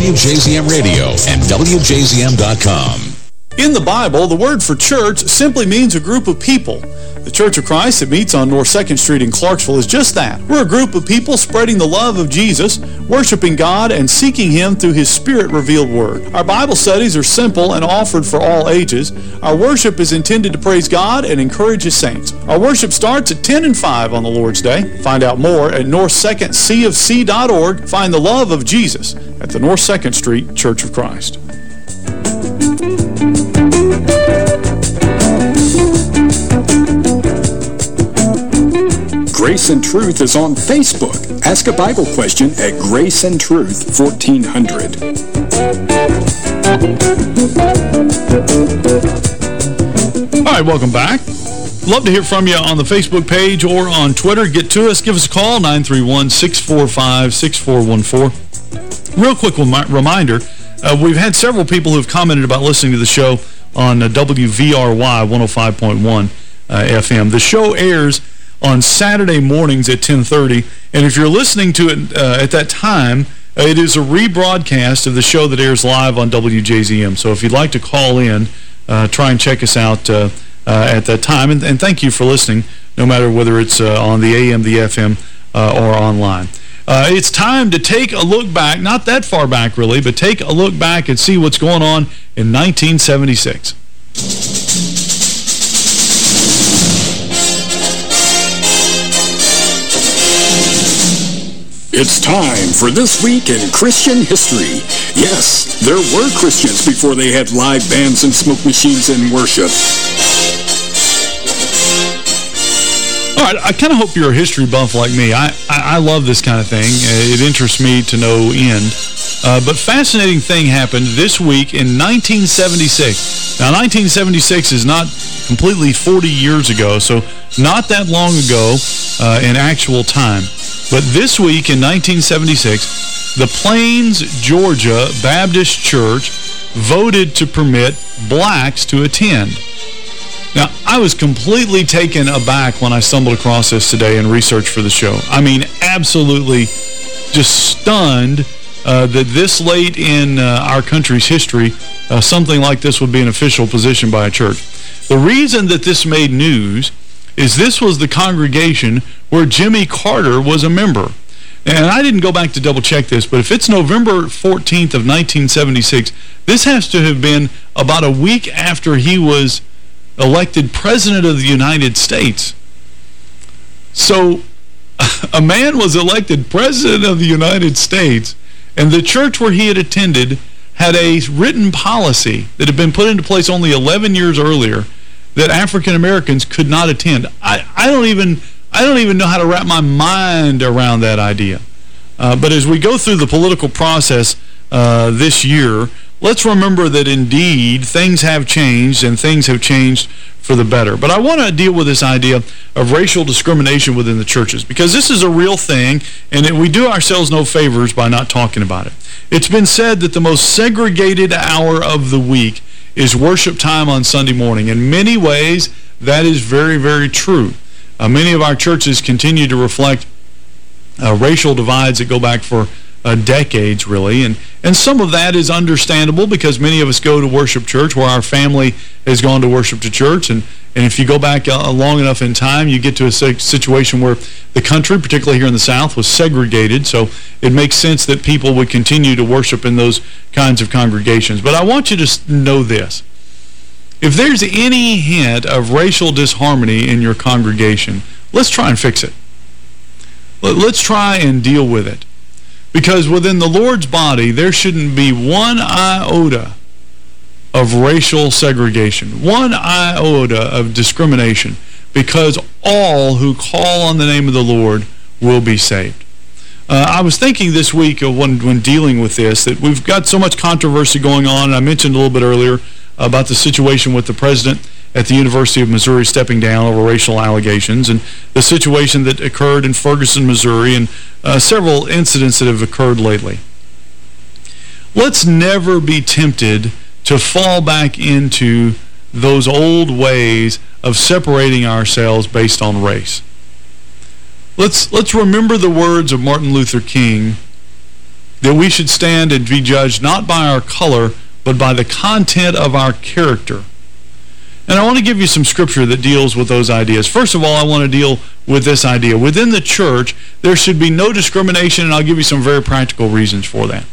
WJZM Radio and WJZM.com. In the Bible, the word for church simply means a group of people. The Church of Christ that meets on North 2nd Street in Clarksville is just that. We're a group of people spreading the love of Jesus, worshiping God, and seeking Him through His Spirit-revealed Word. Our Bible studies are simple and offered for all ages. Our worship is intended to praise God and encourage His saints. Our worship starts at 10 and 5 on the Lord's Day. Find out more at north2ndcofc.org. Find the love of Jesus at the North 2nd Street Church of Christ. Grace and Truth is on Facebook. Ask a Bible question at Grace and Truth 1400. All right, welcome back. Love to hear from you on the Facebook page or on Twitter. Get to us. Give us a call, 931-645-6414. Real quick reminder, uh, we've had several people who've commented about listening to the show on uh, WVRY 105.1 uh, FM. The show airs on Saturday mornings at 10.30. And if you're listening to it uh, at that time, uh, it is a rebroadcast of the show that airs live on WJZM. So if you'd like to call in, uh, try and check us out uh, uh, at that time. And, and, thank you for listening, no matter whether it's uh, on the AM, the FM, or online. it's time to take a look back, not that far back really, but take a look back and see what's going on in 1976. It's time for This Week in Christian History. Yes, there were Christians before they had live bands and smoke machines in worship. All right, I kind of hope you're a history buff like me. I, I, I, love this kind of thing. It interests me to no end. Uh, but fascinating thing happened this week in 1976. Now, 1976 is not completely 40 years ago, so not that long ago uh, in actual time. But this week in 1976, the Plains, Georgia Baptist Church voted to permit blacks to attend. Now, I was completely taken aback when I stumbled across this today in research for the show. I mean, absolutely just stunned uh, that this late in uh, our country's history, uh, something like this would be an official position by a church. The reason that this made news is this was the congregation where Jimmy Carter was a member. And I didn't go back to double-check this, but if it's November 14th of 1976, this has to have been about a week after he was elected President of the United States. So a man was elected President of the United States, and the church where he had attended had a written policy that had been put into place only 11 years earlier that African Americans could not attend. I, I don't even I don't even know how to wrap my mind around that idea. Uh, but as we go through the political process uh, this year, let's remember that indeed things have changed and things have changed for the better. But I want to deal with this idea of racial discrimination within the churches because this is a real thing and we do ourselves no favors by not talking about it. It's been said that the most segregated hour of the week is worship time on Sunday morning. In many ways, that is very, very true. Uh, many of our churches continue to reflect uh, racial divides that go back for uh, decades, really. And, and some of that is understandable because many of us go to worship church where our family has gone to worship to church. And, And if you go back uh, long enough in time, you get to a situation where the country, particularly here in the South, was segregated. So it makes sense that people would continue to worship in those kinds of congregations. But I want you to know this. If there's any hint of racial disharmony in your congregation, let's try and fix it. Let's try and deal with it. Because within the Lord's body, there shouldn't be one iota of racial segregation, one iota of discrimination, because all who call on the name of the Lord will be saved. Uh, I was thinking this week of when, when dealing with this that we've got so much controversy going on. And I mentioned a little bit earlier about the situation with the president at the University of Missouri stepping down over racial allegations and the situation that occurred in Ferguson, Missouri and uh, several incidents that have occurred lately. Let's never be tempted to fall back into those old ways of separating ourselves based on race. Let's, let's remember the words of Martin Luther King that we should stand and be judged not by our color, but by the content of our character. And I want to give you some scripture that deals with those ideas. First of all, I want to deal with this idea. Within the church, there should be no discrimination, and I'll give you some very practical reasons for that.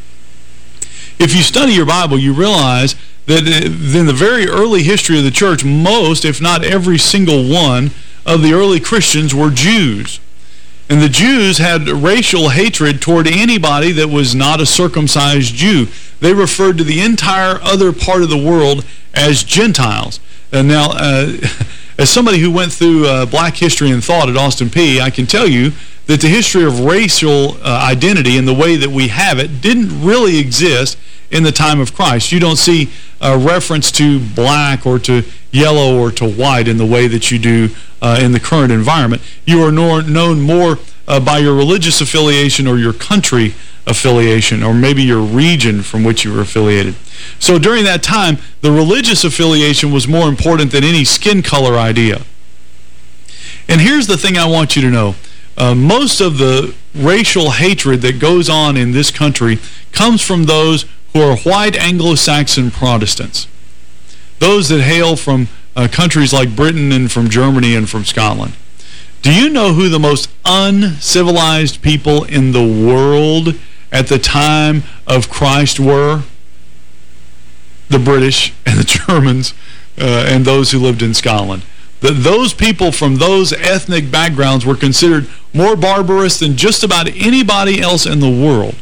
If you study your Bible, you realize that in the very early history of the church, most, if not every single one, of the early Christians were Jews. And the Jews had racial hatred toward anybody that was not a circumcised Jew. They referred to the entire other part of the world as Gentiles. And now, uh, as somebody who went through uh, black history and thought at Austin Peay, I can tell you that the history of racial uh, identity and the way that we have it didn't really exist in the time of Christ. You don't see a reference to black or to yellow or to white in the way that you do uh, in the current environment. You are known more uh, by your religious affiliation or your country affiliation or maybe your region from which you were affiliated. So during that time, the religious affiliation was more important than any skin color idea. And here's the thing I want you to know. Uh, most of the racial hatred that goes on in this country comes from those who are white Anglo-Saxon Protestants. Those that hail from uh, countries like Britain and from Germany and from Scotland. Do you know who the most uncivilized people in the world at the time of Christ were? The British and the Germans uh, and those who lived in Scotland. The, those people from those ethnic backgrounds were considered more barbarous than just about anybody else in the world.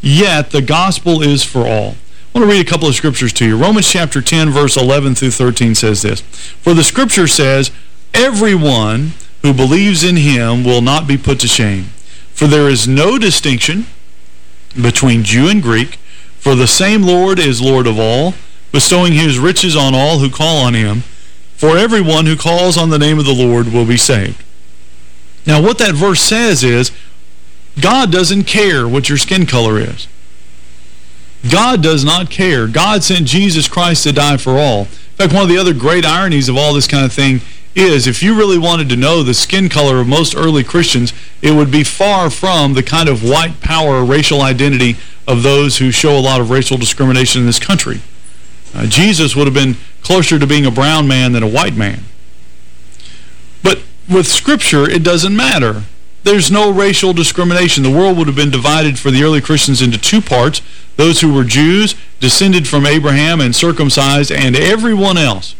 Yet the gospel is for all. I want to read a couple of scriptures to you. Romans chapter 10, verse 11 through 13 says this. For the scripture says, Everyone who believes in him will not be put to shame. For there is no distinction between Jew and Greek, for the same Lord is Lord of all, bestowing his riches on all who call on him. For everyone who calls on the name of the Lord will be saved. Now, what that verse says is, God doesn't care what your skin color is. God does not care. God sent Jesus Christ to die for all. In fact, one of the other great ironies of all this kind of thing is if you really wanted to know the skin color of most early Christians, it would be far from the kind of white power racial identity of those who show a lot of racial discrimination in this country. Uh, Jesus would have been closer to being a brown man than a white man. But with Scripture, it doesn't matter. There's no racial discrimination. The world would have been divided for the early Christians into two parts, those who were Jews, descended from Abraham and circumcised, and everyone else.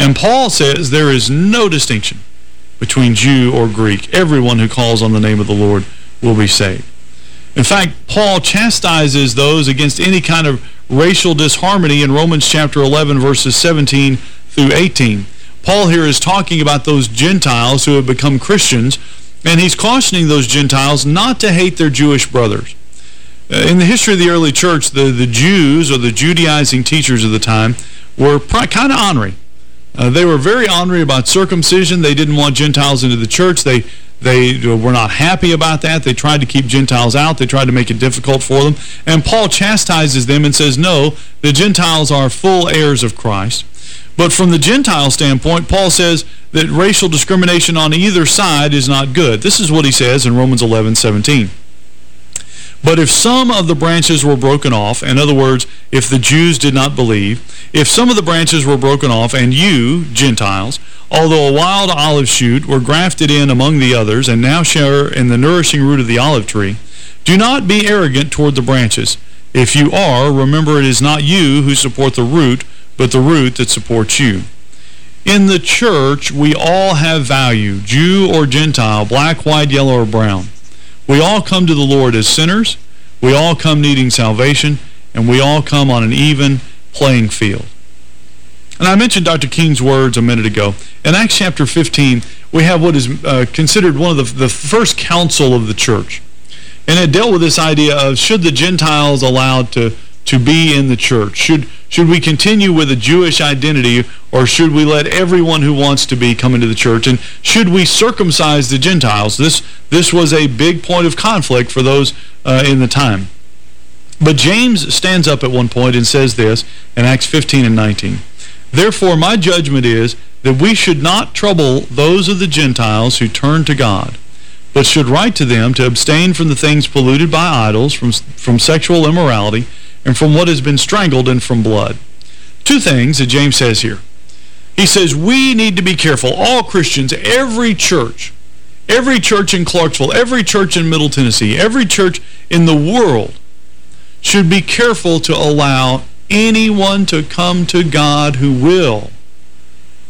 And Paul says there is no distinction between Jew or Greek. Everyone who calls on the name of the Lord will be saved. In fact, Paul chastises those against any kind of racial disharmony in Romans chapter 11, verses 17 through 18. Paul here is talking about those Gentiles who have become Christians, and he's cautioning those Gentiles not to hate their Jewish brothers. Uh, in the history of the early church, the, the Jews, or the Judaizing teachers of the time, were kind of ornery. Uh, they were very ornery about circumcision. They didn't want Gentiles into the church. They they were not happy about that. They tried to keep Gentiles out. They tried to make it difficult for them. And Paul chastises them and says, no, the Gentiles are full heirs of Christ. But from the Gentile standpoint, Paul says that racial discrimination on either side is not good. This is what he says in Romans 11, 17. But if some of the branches were broken off, in other words, if the Jews did not believe, if some of the branches were broken off, and you, Gentiles, although a wild olive shoot, were grafted in among the others, and now share in the nourishing root of the olive tree, do not be arrogant toward the branches. If you are, remember it is not you who support the root, but the root that supports you. In the church, we all have value, Jew or Gentile, black, white, yellow, or brown. We all come to the Lord as sinners. We all come needing salvation, and we all come on an even playing field. And I mentioned Dr. King's words a minute ago. In Acts chapter 15, we have what is uh, considered one of the, the first council of the church. And it dealt with this idea of should the Gentiles allowed to to be in the church? Should should we continue with a Jewish identity or should we let everyone who wants to be come into the church? And should we circumcise the Gentiles? This this was a big point of conflict for those uh, in the time. But James stands up at one point and says this in Acts 15 and 19. Therefore my judgment is that we should not trouble those of the Gentiles who turn to God, but should write to them to abstain from the things polluted by idols, from, from sexual immorality, and from what has been strangled and from blood. Two things that James says here. He says we need to be careful, all Christians, every church, every church in Clarksville, every church in Middle Tennessee, every church in the world should be careful to allow anyone to come to God who will,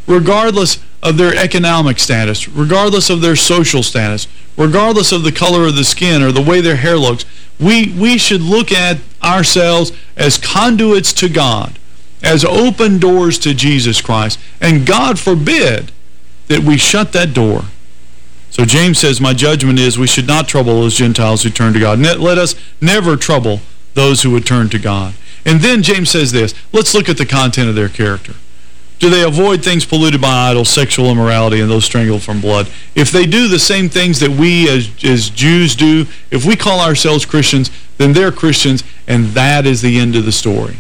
regardless of their economic status, regardless of their social status, regardless of the color of the skin or the way their hair looks, we, we should look at ourselves as conduits to God, as open doors to Jesus Christ. And God forbid that we shut that door. So James says, my judgment is we should not trouble those Gentiles who turn to God. Let us never trouble those who would turn to God. And then James says this, let's look at the content of their character. Do they avoid things polluted by idols, sexual immorality, and those strangled from blood? If they do the same things that we as, as Jews do, if we call ourselves Christians, then they're Christians, and that is the end of the story.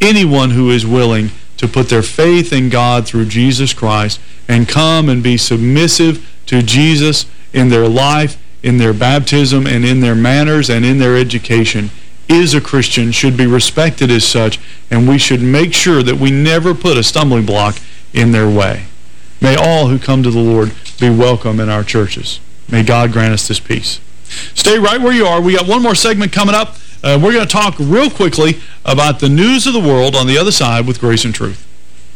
Anyone who is willing to put their faith in God through Jesus Christ and come and be submissive to Jesus in their life, in their baptism, and in their manners, and in their education is a Christian, should be respected as such, and we should make sure that we never put a stumbling block in their way. May all who come to the Lord be welcome in our churches. May God grant us this peace. Stay right where you are. We got one more segment coming up. Uh, we're going to talk real quickly about the news of the world on the other side with Grace and Truth.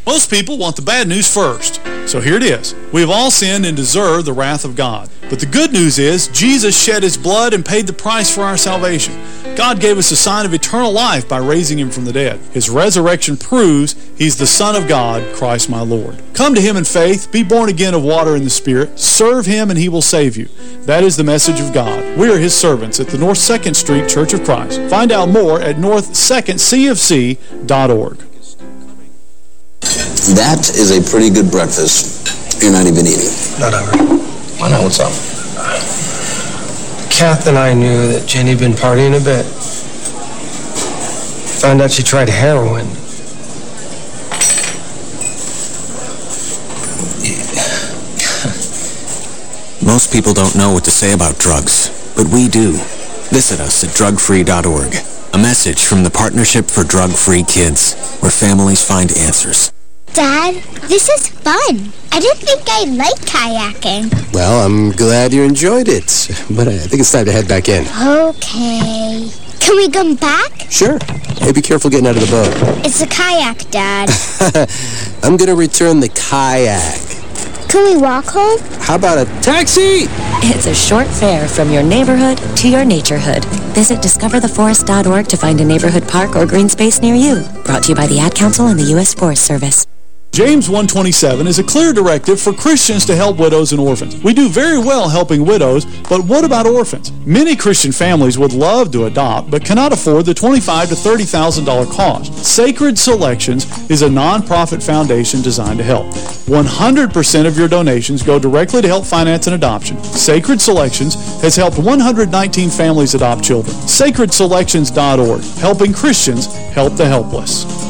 Most people want the bad news first. So here it is. We have all sinned and deserve the wrath of God. But the good news is Jesus shed his blood and paid the price for our salvation. God gave us a sign of eternal life by raising him from the dead. His resurrection proves he's the Son of God, Christ my Lord. Come to him in faith, be born again of water and the Spirit, serve him and he will save you. That is the message of God. We are his servants at the North 2nd Street Church of Christ. Find out more at north2ndcofc.org. That is a pretty good breakfast. You're not even eating. Not ever. Why not? What's up? Kath and I knew that Jenny had been partying a bit. Found out she tried heroin. Most people don't know what to say about drugs, but we do. Visit us at drugfree.org. A message from the Partnership for Drug-Free Kids, where families find answers. Dad, this is fun. I didn't think I liked kayaking. Well, I'm glad you enjoyed it, but I think it's time to head back in. Okay. Can we come back? Sure. Hey, be careful getting out of the boat. It's a kayak, Dad. I'm going to return the kayak. Can we walk home? How about a taxi? It's a short fare from your neighborhood to your naturehood. Visit discovertheforest.org to find a neighborhood park or green space near you. Brought to you by the Ad Council and the U.S. Forest Service. James 127 is a clear directive for Christians to help widows and orphans. We do very well helping widows, but what about orphans? Many Christian families would love to adopt, but cannot afford the $25,000 to $30,000 cost. Sacred Selections is a nonprofit foundation designed to help. 100% of your donations go directly to help finance an adoption. Sacred Selections has helped 119 families adopt children. SacredSelections.org, helping Christians help the helpless.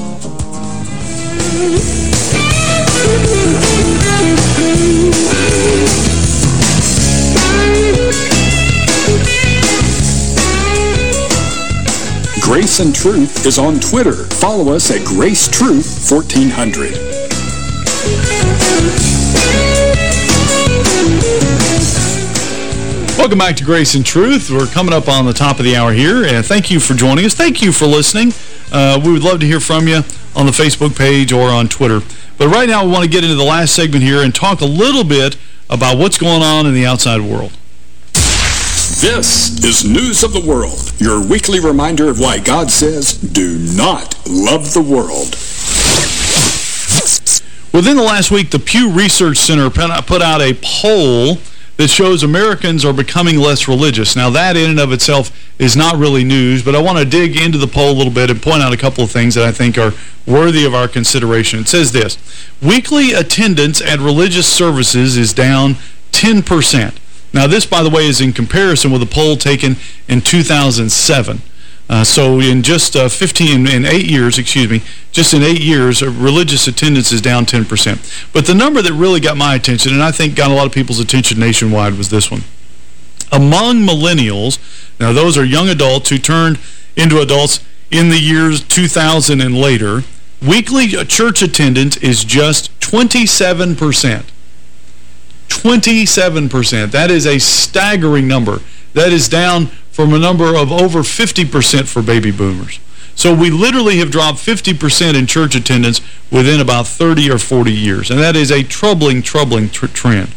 Grace and Truth is on Twitter. Follow us at Grace Truth 1400. Welcome back to Grace and Truth. We're coming up on the top of the hour here, and thank you for joining us. Thank you for listening. Uh, we would love to hear from you on the Facebook page or on Twitter. But right now, we want to get into the last segment here and talk a little bit about what's going on in the outside world. This is News of the World, your weekly reminder of why God says, do not love the world. Within the last week, the Pew Research Center put out a poll that shows Americans are becoming less religious. Now, that in and of itself is not really news, but I want to dig into the poll a little bit and point out a couple of things that I think are worthy of our consideration. It says this, weekly attendance at religious services is down 10%. Now, this, by the way, is in comparison with a poll taken in 2007. Uh, so in just uh, 15, in eight years, excuse me, just in eight years, uh, religious attendance is down 10%. But the number that really got my attention, and I think got a lot of people's attention nationwide, was this one. Among millennials, now those are young adults who turned into adults in the years 2000 and later, weekly uh, church attendance is just 27%. 27%. That is a staggering number. That is down from a number of over 50% for baby boomers. So we literally have dropped 50% in church attendance within about 30 or 40 years. And that is a troubling, troubling tr trend.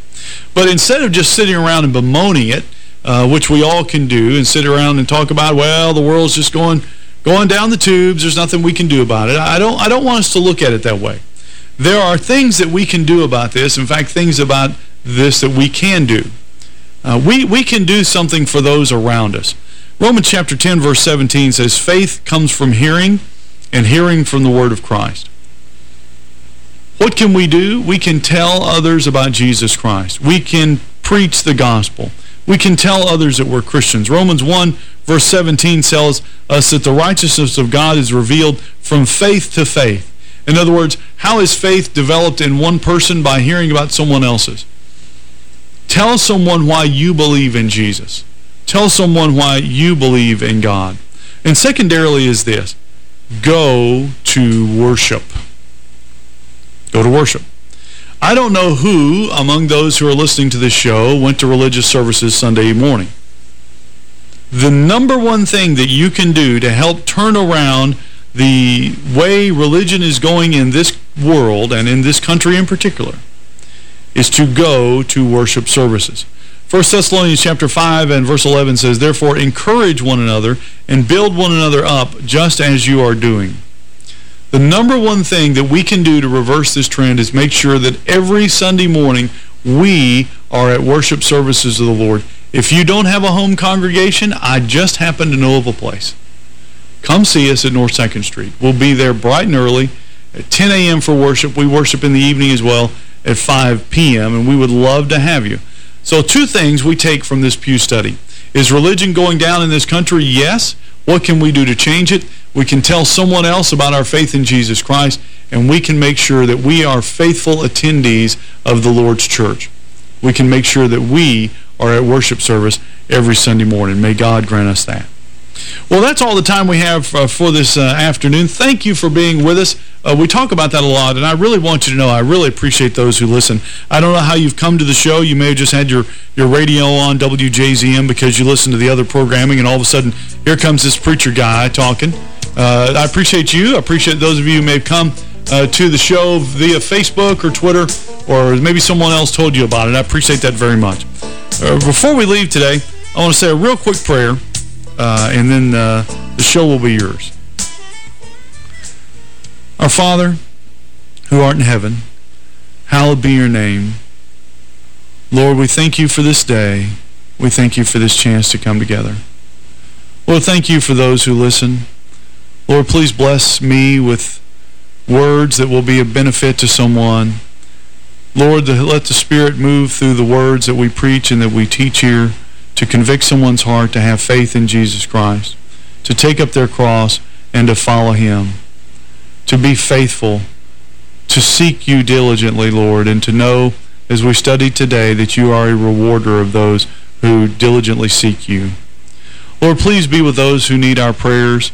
But instead of just sitting around and bemoaning it, uh, which we all can do, and sit around and talk about, well, the world's just going going down the tubes, there's nothing we can do about it. I don't, I don't want us to look at it that way. There are things that we can do about this. In fact, things about this that we can do. Uh, we, we can do something for those around us. Romans chapter 10, verse 17 says, Faith comes from hearing, and hearing from the word of Christ. What can we do? We can tell others about Jesus Christ. We can preach the gospel. We can tell others that we're Christians. Romans 1, verse 17 tells us that the righteousness of God is revealed from faith to faith. In other words, how is faith developed in one person? By hearing about someone else's. Tell someone why you believe in Jesus. Tell someone why you believe in God. And secondarily is this. Go to worship. Go to worship. I don't know who among those who are listening to this show went to religious services Sunday morning. The number one thing that you can do to help turn around the way religion is going in this world and in this country in particular is to go to worship services. 1 Thessalonians chapter 5 and verse 11 says, Therefore encourage one another and build one another up just as you are doing. The number one thing that we can do to reverse this trend is make sure that every Sunday morning we are at worship services of the Lord. If you don't have a home congregation, I just happen to know of a place. Come see us at North 2nd Street. We'll be there bright and early at 10 a.m. for worship. We worship in the evening as well at 5 p.m., and we would love to have you. So two things we take from this Pew study. Is religion going down in this country? Yes. What can we do to change it? We can tell someone else about our faith in Jesus Christ, and we can make sure that we are faithful attendees of the Lord's church. We can make sure that we are at worship service every Sunday morning. May God grant us that. Well, that's all the time we have uh, for this uh, afternoon. Thank you for being with us. Uh, we talk about that a lot, and I really want you to know I really appreciate those who listen. I don't know how you've come to the show. You may have just had your, your radio on WJZM because you listen to the other programming, and all of a sudden, here comes this preacher guy talking. Uh, I appreciate you. I appreciate those of you who may have come uh, to the show via Facebook or Twitter, or maybe someone else told you about it. I appreciate that very much. Uh, before we leave today, I want to say a real quick prayer uh, and then uh, the show will be yours. Our Father, who art in heaven, hallowed be your name. Lord, we thank you for this day. We thank you for this chance to come together. Lord, thank you for those who listen. Lord, please bless me with words that will be of benefit to someone. Lord, let the Spirit move through the words that we preach and that we teach here to convict someone's heart to have faith in Jesus Christ, to take up their cross and to follow him, to be faithful, to seek you diligently, Lord, and to know, as we studied today, that you are a rewarder of those who diligently seek you. Lord, please be with those who need our prayers.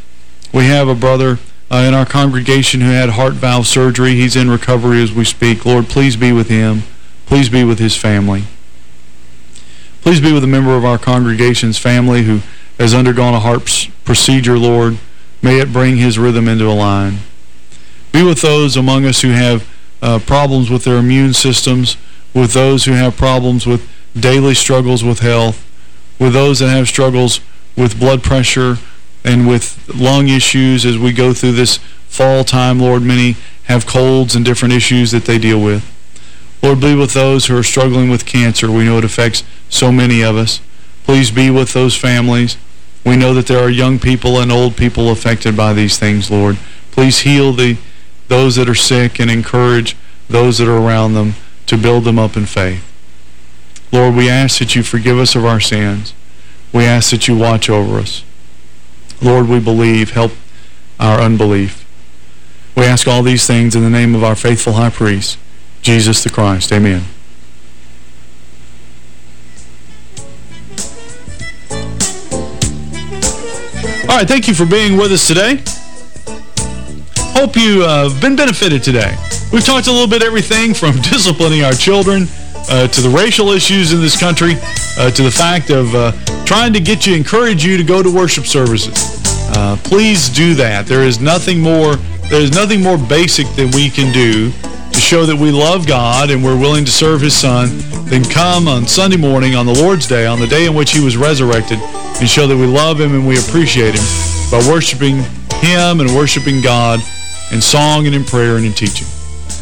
We have a brother uh, in our congregation who had heart valve surgery. He's in recovery as we speak. Lord, please be with him. Please be with his family. Please be with a member of our congregation's family who has undergone a heart procedure, Lord. May it bring his rhythm into a line. Be with those among us who have uh, problems with their immune systems, with those who have problems with daily struggles with health, with those that have struggles with blood pressure and with lung issues as we go through this fall time, Lord. Many have colds and different issues that they deal with. Lord, be with those who are struggling with cancer. We know it affects so many of us. Please be with those families. We know that there are young people and old people affected by these things, Lord. Please heal the those that are sick and encourage those that are around them to build them up in faith. Lord, we ask that you forgive us of our sins. We ask that you watch over us. Lord, we believe. Help our unbelief. We ask all these things in the name of our faithful high priest, Jesus the Christ. Amen. All right, thank you for being with us today. Hope you've uh, been benefited today. We've talked a little bit everything from disciplining our children uh, to the racial issues in this country uh, to the fact of uh, trying to get you, encourage you to go to worship services. Uh, please do that. There is nothing more there is nothing more basic that we can do to show that we love God and we're willing to serve his son then come on Sunday morning on the Lord's Day, on the day in which he was resurrected, and show that we love him and we appreciate him by worshiping him and worshiping God in song and in prayer and in teaching.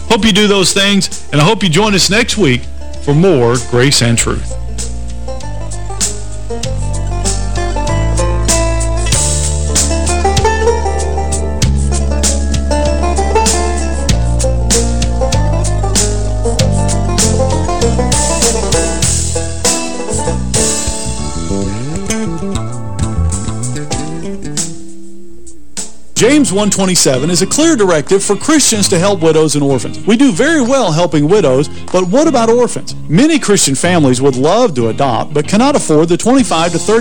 Hope you do those things, and I hope you join us next week for more Grace and Truth. James 127 is a clear directive for Christians to help widows and orphans. We do very well helping widows, but what about orphans? Many Christian families would love to adopt, but cannot afford the 25 to 30